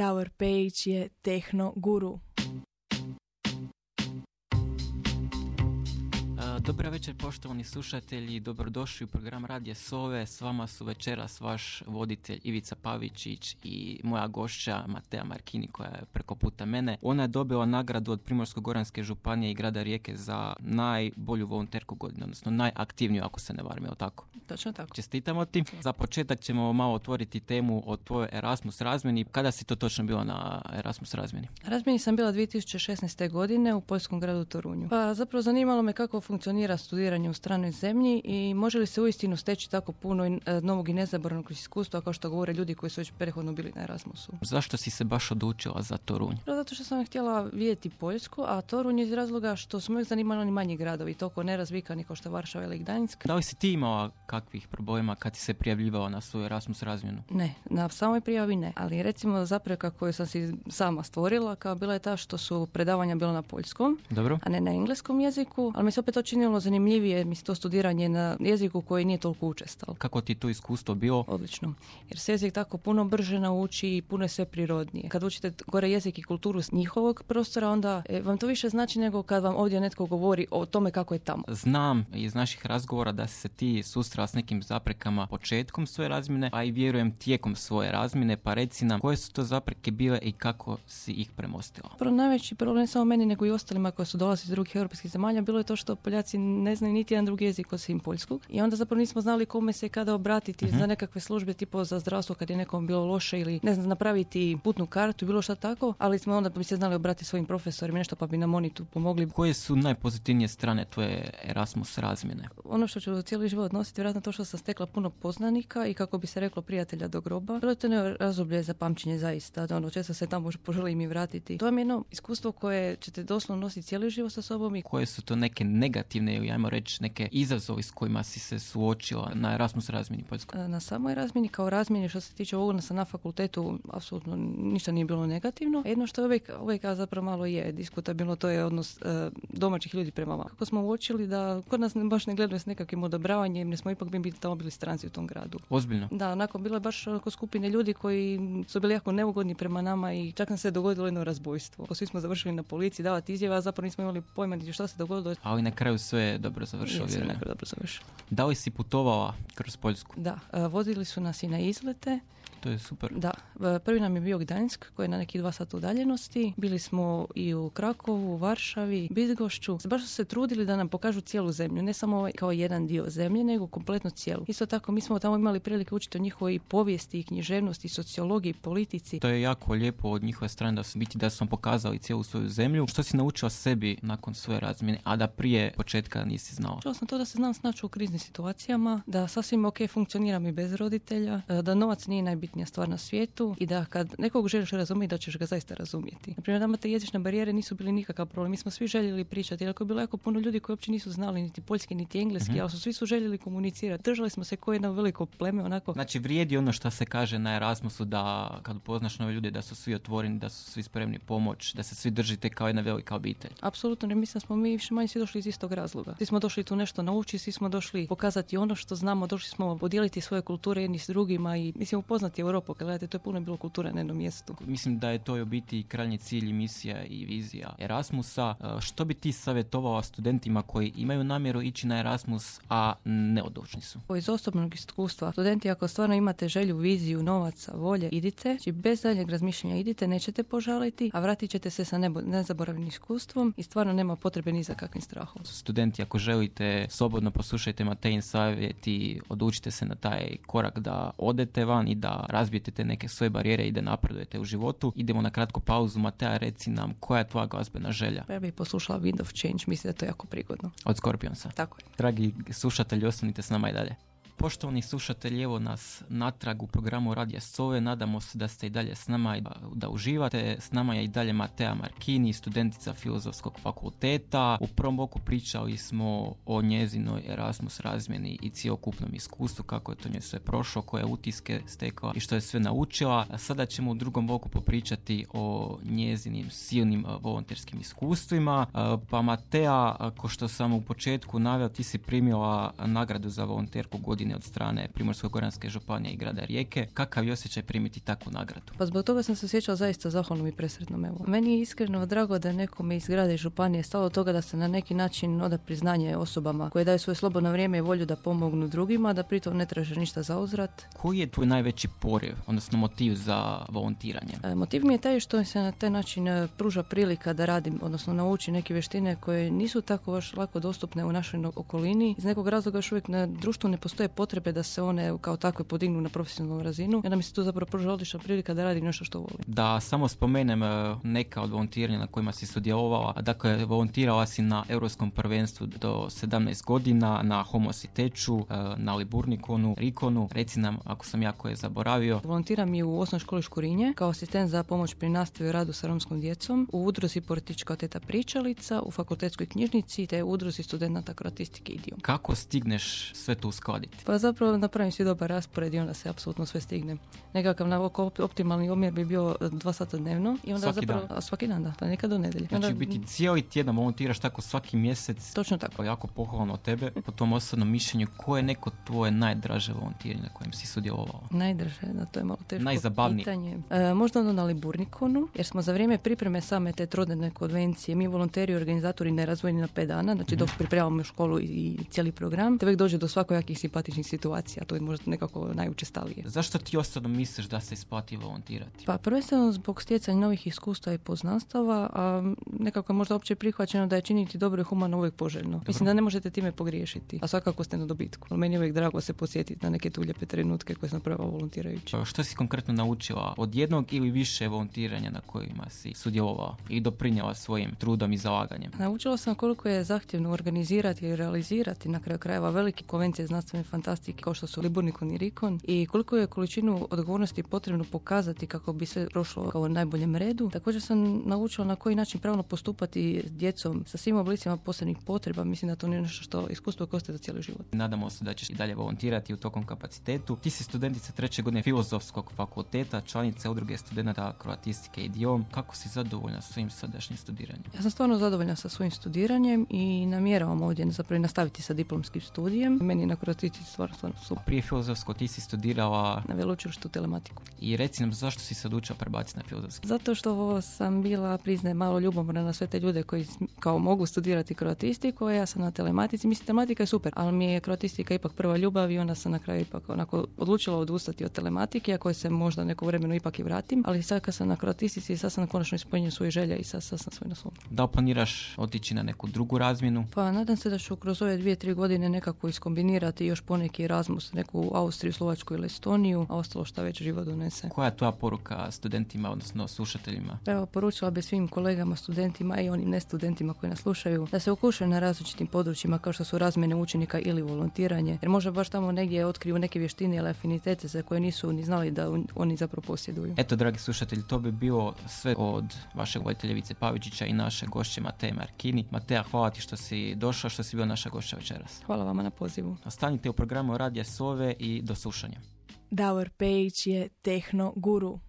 Davor Pejić je tehno guru. Dobar večer poštovani slušatelji, dobrodošli u program Radije Sove. S vama su večeras vaš voditelj Ivica Pavičić i moja gošća Matea Markini koja je preko puta mene. Ona je dobila nagradu od Primorsko-Goranske županije i grada Rijeke za najbolju volonterku godine, odnosno najaktivniju ako se ne varam, je tako? Točno tako. Čestitamo ti. Za početak ćemo malo otvoriti temu o tvojoj Erasmus razmjeni. Kada si to točno bila na Erasmus razmjeni? Razmjeni sam bila 2016. godine u poljskom gradu Torunju. Pa zapravo zanimalo me kako funkcionira studiranje u stranoj zemlji i može li se uistinu steći tako puno e, novog i nezaboravnog iskustva kao što govore ljudi koji su već prethodno bili na Erasmusu. Zašto si se baš odlučila za Torunj? Zato što sam htjela vidjeti Poljsku, a Torunj iz razloga što su uvijek zanimali oni manji gradovi, toliko nerazvikani kao što Varšava ili Gdanjsk. Da li si ti imala kakvih problema kad si se prijavljivala na svoju Erasmus razmjenu? Ne, na samoj prijavi ne, ali recimo zapreka koju sam si sama stvorila kao bila je ta što su predavanja bila na poljskom, Dobro. a ne na engleskom jeziku, ali mi se opet to činilo zanimljivije, mi to studiranje na jeziku koji nije toliko učestal. Kako ti to iskustvo bilo? Odlično, jer se jezik tako puno brže nauči i puno je sve prirodnije. Kad učite gore jezik i kulturu s njihovog prostora, onda e, vam to više znači nego kad vam ovdje netko govori o tome kako je tamo. Znam iz naših razgovora da se ti susrela s nekim zaprekama početkom svoje razmjene, a i vjerujem tijekom svoje razmjene, pa reci nam koje su to zapreke bile i kako si ih premostila. Prvo najveći problem ne samo meni nego i ostalima koji su dolazili iz drugih europskih zemalja bilo je to što Poljaci ne znaju niti jedan drugi jezik osim poljskog i onda zapravo nismo znali kome se kada obratiti uh za nekakve službe tipo za zdravstvo kad je nekom bilo loše ili ne znam napraviti putnu kartu bilo šta tako, ali smo onda bi se znali obratiti svojim profesorima nešto pa bi nam oni tu pomogli. Koje su najpozitivnije strane tvoje Erasmus razmjene? Ono što ću cijeli život nositi vjerojatno to što sam stekla puno poznanika i kako bi se reklo prijatelja do groba. Bilo je to razdoblje za pamćenje zaista, ono često se tamo poželi mi vratiti. To je jedno iskustvo koje ćete doslovno nositi cijeli život sa sobom. I... Koje su to neke negativne ili ajmo reći neke izazovi s kojima si se suočila na Erasmus razmjeni Poljskoj? Na samoj razmjeni kao razmjeni što se tiče odnosa na fakultetu apsolutno ništa nije bilo negativno. Jedno što je uvijek, uvijek zapravo malo je diskutabilno, to je odnos e, domaćih ljudi prema vama. Kako smo uočili da kod nas baš ne gledaju s nekakvim odobravanjem, ne smo ipak bili tamo bili stranci u tom gradu. Ozbiljno? Da, onako bilo je baš oko skupine ljudi koji su bili jako neugodni prema nama i čak nam se dogodilo jedno razbojstvo. Svi smo završili na policiji davati izjave, a zapravo nismo imali pojma niti što se dogodilo. Ali na kraju sve je dobro završilo. Sve dobro završilo. Da li si putovala kroz Poljsku? Da, vodili su nas i na izlete to je super. Da, prvi nam je bio Gdansk koji je na nekih dva sata udaljenosti. Bili smo i u Krakovu, u Varšavi, Bizgošću. Baš su se trudili da nam pokažu cijelu zemlju, ne samo ovaj kao jedan dio zemlje, nego kompletno cijelu. Isto tako mi smo tamo imali prilike učiti o njihovoj povijesti i književnosti, sociologiji, politici. To je jako lijepo od njihove strane da su biti da su vam pokazali cijelu svoju zemlju. Što si naučila sebi nakon svoje razmjene, a da prije početka nisi znala? Čuo sam to da se znam snaći u kriznim situacijama, da sasvim ok funkcioniram i bez roditelja, da novac nije najbitniji najbitnija stvar na svijetu i da kad nekog želiš razumjeti da ćeš ga zaista razumjeti. Na primjer, nama te jezične barijere nisu bili nikakav problem. Mi smo svi željeli pričati, jer je bilo jako puno ljudi koji uopće nisu znali niti poljski niti engleski, mm ali su svi su željeli komunicirati. Držali smo se kao jedno veliko pleme onako. Znači vrijedi ono što se kaže na Erasmusu da kad upoznaš nove ljude da su svi otvoreni, da su svi spremni pomoć, da se svi držite kao jedna velika obitelj. Apsolutno, ne mislim da smo mi više manje svi došli iz istog razloga. Svi smo došli tu nešto naučiti, svi smo došli pokazati ono što znamo, došli smo podijeliti svoje kulture jedni s drugima i mislim upoznati Europu. Gledajte, to je puno bilo kulture na jednom mjestu. Mislim da je to u biti krajnji cilj i misija i vizija Erasmusa. E, što bi ti savjetovala studentima koji imaju namjeru ići na Erasmus, a neodlučni su? Iz osobnog iskustva, studenti ako stvarno imate želju, viziju, novaca, volje, idite, znači bez daljeg razmišljanja idite, nećete požaliti, a vratit ćete se sa nebo, nezaboravnim iskustvom i stvarno nema potrebe ni za kakvim strahom. Studenti, ako želite, slobodno poslušajte Matejin savjet i odlučite se na taj korak da odete van i da razbijete te neke svoje barijere i da napredujete u životu. Idemo na kratku pauzu. Matea, reci nam koja je tvoja glazbena želja? Pa ja bih poslušala Wind of Change, mislim da je to jako prigodno. Od Scorpionsa. Tako je. Dragi slušatelji, ostanite s nama i dalje. Poštovani slušatelji, evo nas natrag u programu Radija Sove. Nadamo se da ste i dalje s nama i da, uživate. S nama je i dalje Matea Markini, studentica Filozofskog fakulteta. U prvom boku pričali smo o njezinoj Erasmus razmjeni i cijelokupnom iskustvu, kako je to nje sve prošlo, koje utiske stekla i što je sve naučila. A sada ćemo u drugom boku popričati o njezinim silnim volonterskim iskustvima. Pa Matea, ko što sam u početku naveo, ti si primila nagradu za volonterku godine godine od strane Primorsko-Goranske županije i grada Rijeke. Kakav je osjećaj primiti takvu nagradu? Pa zbog toga sam se osjećala zaista zahvalnom i presretnom. Evo. Meni je iskreno drago da nekome iz grada i županije stalo toga da se na neki način oda priznanje osobama koje daju svoje slobodno vrijeme i volju da pomognu drugima, da pritom ne traže ništa za uzrat. Koji je tvoj najveći poriv, odnosno motiv za volontiranje? E, motiv mi je taj što se na taj način e, pruža prilika da radim, odnosno nauči neke vještine koje nisu tako baš lako dostupne u našoj okolini. Iz nekog razloga još uvijek na društvu ne postoje potrebe da se one kao takve podignu na profesionalnu razinu. Ja mi se tu zapravo pruža odlična prilika da radim nešto što volim. Da samo spomenem e, neka od volontiranja na kojima si sudjelovala. Dakle, volontirala si na Europskom prvenstvu do 17 godina, na Homositeču, e, na Liburnikonu, Rikonu. Reci nam ako sam ja koje zaboravio. Volontiram i u osnovnoj školi Škurinje kao asistent za pomoć pri nastavi i radu sa romskom djecom, u udruzi Politička teta pričalica, u fakultetskoj knjižnici te u udruzi studenta kroatistike i Kako stigneš sve to uskladiti? Pa zapravo napravim si dobar raspored i onda se apsolutno sve stigne. Nekakav na optimalni omjer bi bio dva sata dnevno i onda svaki zapravo dan. svaki dan da, pa nekad do nedelje. Znači onda, biti cijeli tjedan volontiraš tako svaki mjesec. Točno tako. Jako pohvalno od tebe. Po tom osobnom mišljenju, koje je neko tvoje najdraže volontiranje na kojem si sudjelovao? Najdraže, da to je malo teško Najzabavnije. pitanje. E, možda ono na Liburnikonu, jer smo za vrijeme pripreme same te trodnevne konvencije, mi volonteri i organizatori ne razvojeni na pet dana, znači dok mhm. pripremamo školu i cijeli program, te uvijek dođe do svakojakih simpatičnih situacija, to je možda nekako najučestalije. Zašto ti osobno misliš da se isplati volontirati? Pa prvenstveno zbog stjecanja novih iskustva i poznanstava, a nekako je možda opće prihvaćeno da je činiti dobro i humano uvijek poželjno. Mislim da ne možete time pogriješiti, a svakako ste na dobitku. Meni je uvijek drago se posjetiti na neke tu lijepe trenutke koje sam prva volontirajući. Pa što si konkretno naučila od jednog ili više volontiranja na kojima si sudjelovala i doprinjela svojim trudom i zalaganjem? Naučila sam koliko je zahtjevno organizirati i realizirati na kraju krajeva velike konvencije znanstvene fantastike kao što su Liburnikon i Rikon i koliko je količinu odgovornosti potrebno pokazati kako bi sve prošlo kao najboljem redu. Također sam naučila na koji način pravno postupati s djecom sa svim oblicima posebnih potreba. Mislim da to nije nešto što iskustvo koste za cijeli život. Nadamo se da ćeš i dalje volontirati u tokom kapacitetu. Ti si studentica treće godine filozofskog fakulteta, članica udruge studenta kroatistike i diom. Kako si zadovoljna svojim sadašnjim studiranjem? Ja sam stvarno zadovoljna sa svojim studiranjem i namjeravam ovdje zapravo nastaviti sa diplomskim studijem. Meni na kroatistici stvarno, stvarno super. Prije filozofsko ti si studirala na veleučilištu telematiku. I reci nam zašto si se odlučila prebaciti na filozofski? Zato što sam bila, priznaje, malo ljubomorna na sve te ljude koji kao mogu studirati kroatistiku, a ja sam na telematici. Mislim, telematika je super, ali mi je kroatistika ipak prva ljubav i onda sam na kraju ipak onako odlučila odustati od telematike, a koje se možda neko vremenu ipak i vratim. Ali sad kad sam na kroatistici, sad sam konačno ispunio svoje želje i sad, sad sam svoj na svom. Da planiraš otići na neku drugu razmjenu? Pa nadam se da ću kroz ove dvije, tri godine nekako iskombinirati još poneki Erasmus, neku Austriju, Slovačku ili Estoniju, a ostalo šta već život donese. Koja je tvoja poruka studentima, odnosno slušateljima? Evo, poručila bi svim kolegama, studentima i onim nestudentima koji nas slušaju da se okušaju na različitim područjima kao što su razmjene učenika ili volontiranje, jer možda baš tamo negdje otkriju neke vještine ili afinitete za koje nisu ni znali da oni zapravo posjeduju. Eto, dragi slušatelji, to bi bilo sve od vašeg voditelja Vice Pavičića i naše gošće Mateja Markini. Mateja, hvala ti što si došla, što si bio naša gošća večeras. Hvala vama na pozivu. Ostanite u programu Radija Sove i do slušanja. Davor Pejić je tehno guru.